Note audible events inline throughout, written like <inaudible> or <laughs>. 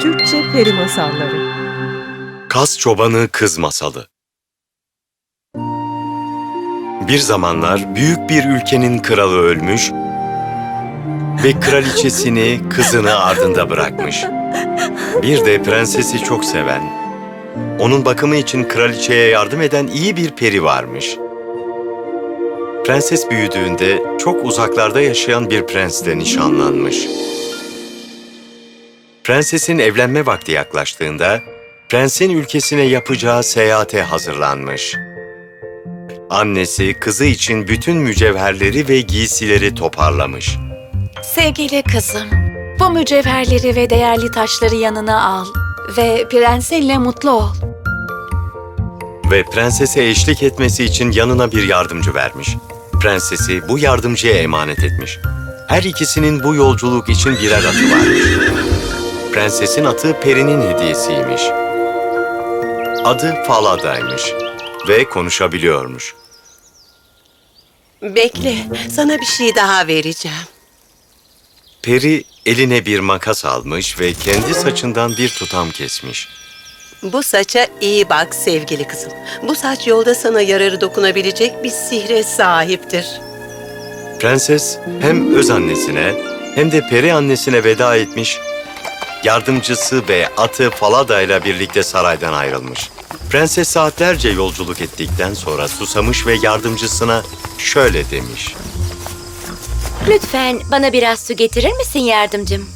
Türkçe Peri Masalları Kaz Çobanı Kız Masalı Bir zamanlar büyük bir ülkenin kralı ölmüş ve kraliçesini, kızını ardında bırakmış. Bir de prensesi çok seven, onun bakımı için kraliçeye yardım eden iyi bir peri varmış. Prenses büyüdüğünde çok uzaklarda yaşayan bir prensle nişanlanmış. Prensesin evlenme vakti yaklaştığında prensin ülkesine yapacağı seyahate hazırlanmış. Annesi kızı için bütün mücevherleri ve giysileri toparlamış. Sevgili kızım, bu mücevherleri ve değerli taşları yanına al ve prensinle mutlu ol. Ve prensese eşlik etmesi için yanına bir yardımcı vermiş. Prensesi bu yardımcıya emanet etmiş. Her ikisinin bu yolculuk için birer atı varmış. Prensesin atı Peri'nin hediyesiymiş. Adı Falada'ymış ve konuşabiliyormuş. Bekle, sana bir şey daha vereceğim. Peri eline bir makas almış ve kendi saçından bir tutam kesmiş. Bu saça iyi bak sevgili kızım. Bu saç yolda sana yararı dokunabilecek bir sihre sahiptir. Prenses hem öz annesine hem de peri annesine veda etmiş, yardımcısı ve atı Falada ile birlikte saraydan ayrılmış. Prenses saatlerce yolculuk ettikten sonra susamış ve yardımcısına şöyle demiş. Lütfen bana biraz su getirir misin yardımcım?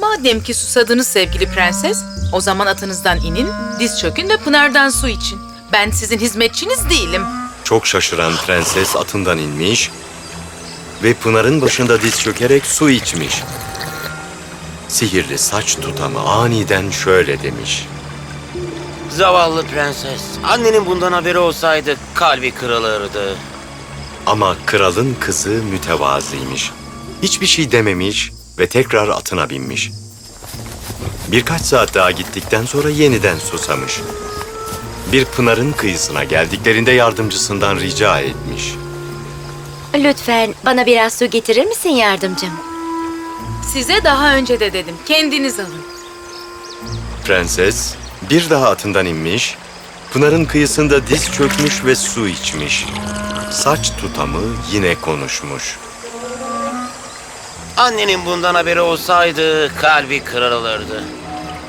Madem ki susadınız sevgili prenses, o zaman atınızdan inin, diz çökün ve pınardan su için. Ben sizin hizmetçiniz değilim. Çok şaşıran prenses atından inmiş ve Pınar'ın başında diz çökerek su içmiş. Sihirli saç tutamı aniden şöyle demiş. Zavallı prenses. Annenin bundan haberi olsaydı kalbi kırılırdı. Ama kralın kızı mütevazıymış. Hiçbir şey dememiş ve tekrar atına binmiş. Birkaç saat daha gittikten sonra yeniden susamış. Bir pınarın kıyısına geldiklerinde yardımcısından rica etmiş. Lütfen bana biraz su getirir misin yardımcım? Size daha önce de dedim, kendiniz alın. Prenses bir daha atından inmiş, pınarın kıyısında diz çökmüş ve su içmiş. Saç tutamı yine konuşmuş. Annenin bundan haberi olsaydı kalbi kırılırdı.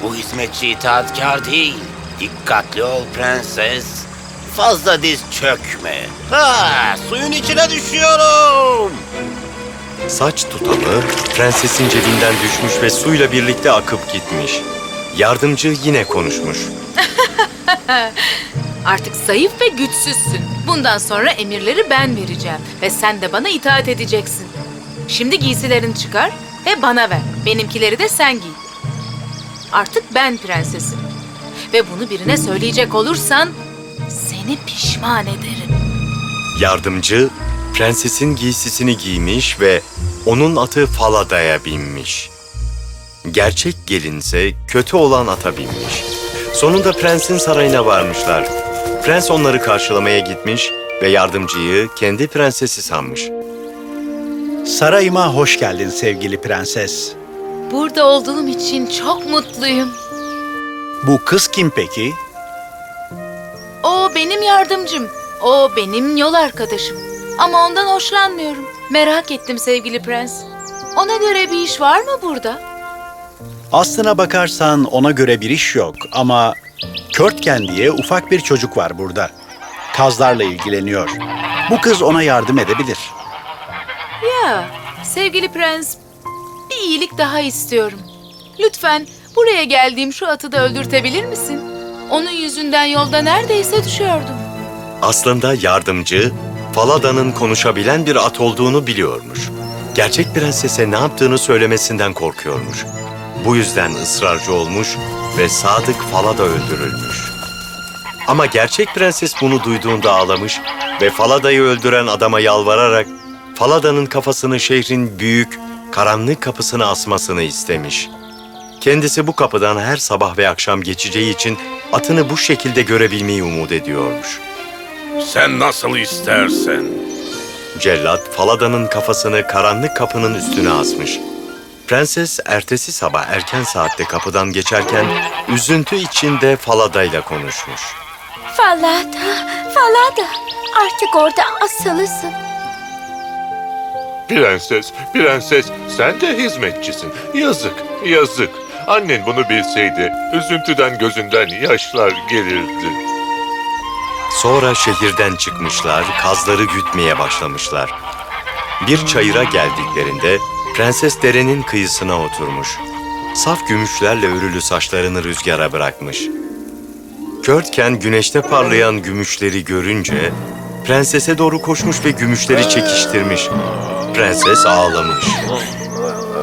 Bu hizmetçi itaatkar değil. Dikkatli ol prenses. Fazla diz çökme. Ha, suyun içine düşüyorum. Saç tutamı prensesin cebinden düşmüş ve suyla birlikte akıp gitmiş. Yardımcı yine konuşmuş. <laughs> Artık zayıf ve güçsüzsün. Bundan sonra emirleri ben vereceğim ve sen de bana itaat edeceksin. Şimdi giysilerini çıkar ve bana ver. Benimkileri de sen giy. Artık ben prensesim. Ve bunu birine söyleyecek olursan seni pişman ederim. Yardımcı prensesin giysisini giymiş ve onun atı Falada'ya binmiş. Gerçek gelinse kötü olan ata binmiş. Sonunda prensin sarayına varmışlar. Prens onları karşılamaya gitmiş ve yardımcıyı kendi prensesi sanmış. Sarayıma hoş geldin sevgili prenses. Burada olduğum için çok mutluyum. Bu kız kim peki? O benim yardımcım. O benim yol arkadaşım. Ama ondan hoşlanmıyorum. Merak ettim sevgili prens. Ona göre bir iş var mı burada? Aslına bakarsan ona göre bir iş yok ama Körtgen diye ufak bir çocuk var burada. Kazlarla ilgileniyor. Bu kız ona yardım edebilir. Ya, sevgili prens, bir iyilik daha istiyorum. Lütfen buraya geldiğim şu atı da öldürtebilir misin? Onun yüzünden yolda neredeyse düşüyordum. Aslında yardımcı Falada'nın konuşabilen bir at olduğunu biliyormuş. Gerçek prensese ne yaptığını söylemesinden korkuyormuş. Bu yüzden ısrarcı olmuş ve Sadık Falada öldürülmüş. Ama gerçek prenses bunu duyduğunda ağlamış ve Falada'yı öldüren adama yalvararak Falada'nın kafasını şehrin büyük, karanlık kapısına asmasını istemiş. Kendisi bu kapıdan her sabah ve akşam geçeceği için atını bu şekilde görebilmeyi umut ediyormuş. Sen nasıl istersen. Cellat Falada'nın kafasını karanlık kapının üstüne asmış. Prenses ertesi sabah erken saatte kapıdan geçerken üzüntü içinde Falada ile konuşmuş. Falada, Falada. Artık orada asılısın. Prenses, prenses sen de hizmetçisin. Yazık, yazık. Annen bunu bilseydi üzüntüden gözünden yaşlar gelirdi. Sonra şehirden çıkmışlar, kazları gütmeye başlamışlar. Bir çayıra geldiklerinde prenses derenin kıyısına oturmuş. Saf gümüşlerle örülü saçlarını rüzgara bırakmış. Körtken güneşte parlayan gümüşleri görünce prensese doğru koşmuş ve gümüşleri çekiştirmiş. Prenses ağlamış.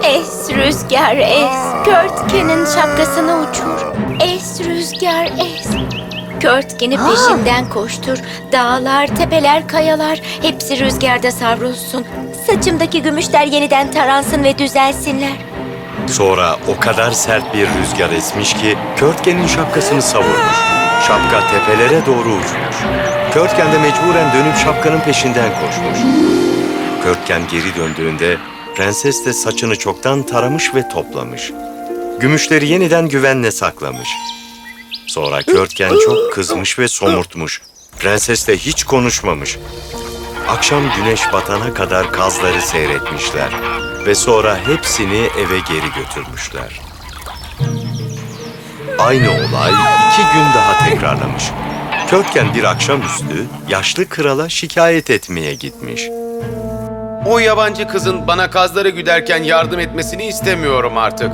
Es rüzgar es, Körtken'in şapkasını uçur. Es rüzgar es. Körtken'i peşinden koştur. Dağlar, tepeler, kayalar hepsi rüzgarda savrulsun. Saçımdaki gümüşler yeniden taransın ve düzelsinler. Sonra o kadar sert bir rüzgar esmiş ki Körtgen'in şapkasını savurmuş. Şapka tepelere doğru uçmuş. Körtgen de mecburen dönüp şapkanın peşinden koşmuş. Körtgen geri döndüğünde prenses de saçını çoktan taramış ve toplamış. Gümüşleri yeniden güvenle saklamış. Sonra Körtgen çok kızmış ve somurtmuş. Prenses de hiç konuşmamış. Akşam güneş batana kadar kazları seyretmişler ve sonra hepsini eve geri götürmüşler. Aynı olay iki gün daha tekrarlamış. Körtgen bir akşamüstü yaşlı krala şikayet etmeye gitmiş. O yabancı kızın bana kazları güderken yardım etmesini istemiyorum artık.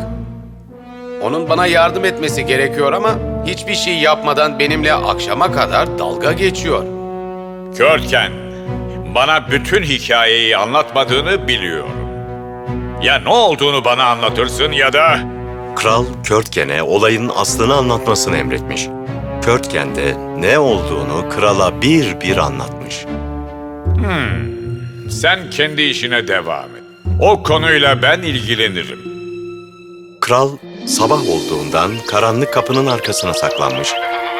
Onun bana yardım etmesi gerekiyor ama hiçbir şey yapmadan benimle akşama kadar dalga geçiyor. Körtken, bana bütün hikayeyi anlatmadığını biliyorum. Ya ne olduğunu bana anlatırsın ya da... Kral Körtgen'e olayın aslını anlatmasını emretmiş. Körtgen de ne olduğunu krala bir bir anlatmış. Sen kendi işine devam et. O konuyla ben ilgilenirim. Kral sabah olduğundan karanlık kapının arkasına saklanmış.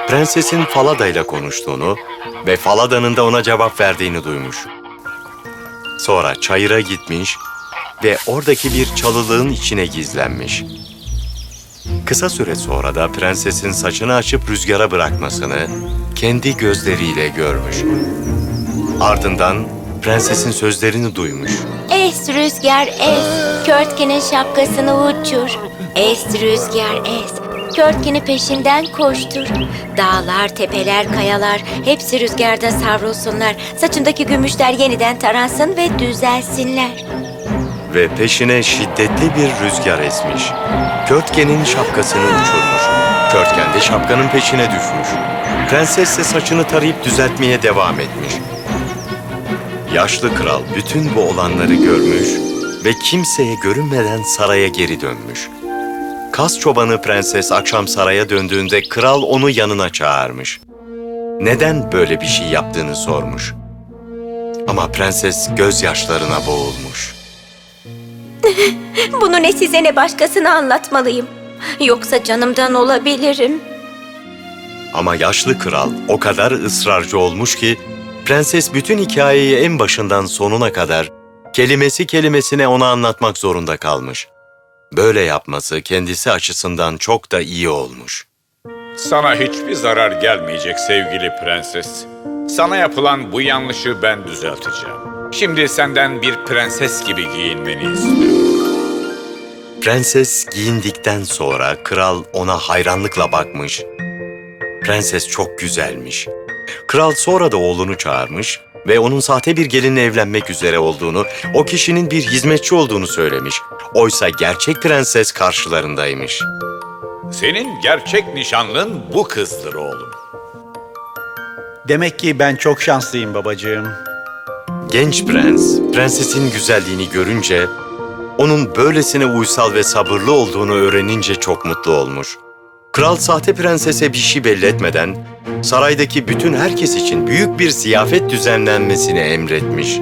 Prensesin Falada ile konuştuğunu ve Falada'nın da ona cevap verdiğini duymuş. Sonra çayıra gitmiş ve oradaki bir çalılığın içine gizlenmiş. Kısa süre sonra da prensesin saçını açıp rüzgara bırakmasını kendi gözleriyle görmüş. Ardından prensesin sözlerini duymuş. Es rüzgar es, Körtken'in şapkasını uçur. Es rüzgar es, Körtken'i peşinden koştur. Dağlar, tepeler, kayalar hepsi rüzgarda savrulsunlar. Saçındaki gümüşler yeniden taransın ve düzelsinler. ve peşine şiddetli bir rüzgar esmiş. Körtgen'in şapkasını uçurmuş. Körtgen de şapkanın peşine düşmüş. Prenses de saçını tarayıp düzeltmeye devam etmiş. Yaşlı kral bütün bu olanları görmüş ve kimseye görünmeden saraya geri dönmüş. Kaz çobanı prenses akşam saraya döndüğünde kral onu yanına çağırmış. Neden böyle bir şey yaptığını sormuş. Ama prenses gözyaşlarına boğulmuş. <laughs> Bunu ne size ne başkasına anlatmalıyım. Yoksa canımdan olabilirim. Ama yaşlı kral o kadar ısrarcı olmuş ki prenses bütün hikayeyi en başından sonuna kadar kelimesi kelimesine ona anlatmak zorunda kalmış. Böyle yapması kendisi açısından çok da iyi olmuş. Sana hiçbir zarar gelmeyecek sevgili prenses. Sana yapılan bu yanlışı ben düzelteceğim. Şimdi senden bir prenses gibi giyinmeni istiyorum. Prenses giyindikten sonra kral ona hayranlıkla bakmış. Prenses çok güzelmiş. Kral sonra da oğlunu çağırmış ve onun sahte bir gelinle evlenmek üzere olduğunu, o kişinin bir hizmetçi olduğunu söylemiş. Oysa gerçek prenses karşılarındaymış. Senin gerçek nişanlın bu kızdır oğlum. Demek ki ben çok şanslıyım babacığım. Genç prens, prensesin güzelliğini görünce, onun böylesine uysal ve sabırlı olduğunu öğrenince çok mutlu olmuş. Kral sahte prensese bir şey belli etmeden, saraydaki bütün herkes için büyük bir ziyafet düzenlenmesini emretmiş.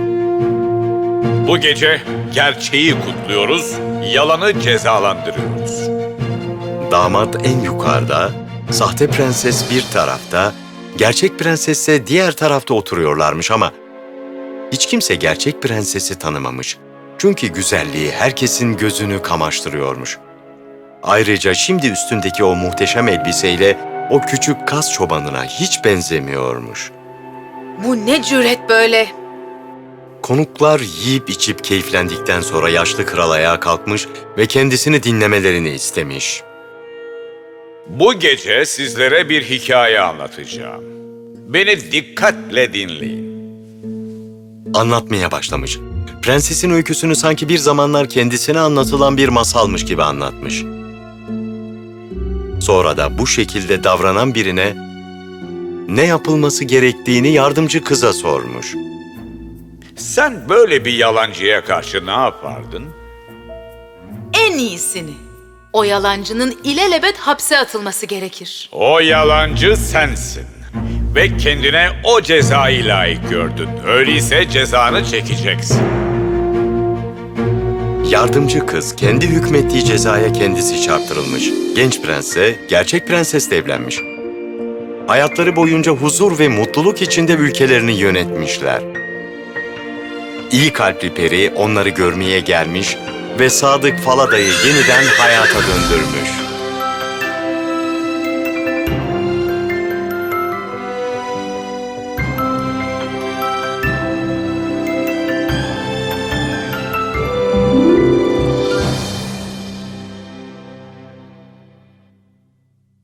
Bu gece gerçeği kutluyoruz, yalanı cezalandırıyoruz. Damat en yukarıda, sahte prenses bir tarafta, gerçek prenses ise diğer tarafta oturuyorlarmış ama hiç kimse gerçek prensesi tanımamış. Çünkü güzelliği herkesin gözünü kamaştırıyormuş. Ayrıca şimdi üstündeki o muhteşem elbiseyle o küçük kaz çobanına hiç benzemiyormuş. Bu ne cüret böyle? Konuklar yiyip içip keyiflendikten sonra yaşlı kral ayağa kalkmış ve kendisini dinlemelerini istemiş. Bu gece sizlere bir hikaye anlatacağım. Beni dikkatle dinleyin. Anlatmaya başlamış. Prensesin öyküsünü sanki bir zamanlar kendisine anlatılan bir masalmış gibi anlatmış. Sonra da bu şekilde davranan birine ne yapılması gerektiğini yardımcı kıza sormuş. Sen böyle bir yalancıya karşı ne yapardın? En iyisini. O yalancının ilelebet hapse atılması gerekir. O yalancı sensin. Ve kendine o cezayı layık gördün. Öyleyse cezanı çekeceksin. Yardımcı kız kendi hükmettiği cezaya kendisi çarptırılmış. Genç prensse gerçek prensesle evlenmiş. Hayatları boyunca huzur ve mutluluk içinde ülkelerini yönetmişler. İyi kalpli peri onları görmeye gelmiş ve sadık Falada'yı yeniden hayata döndürmüş.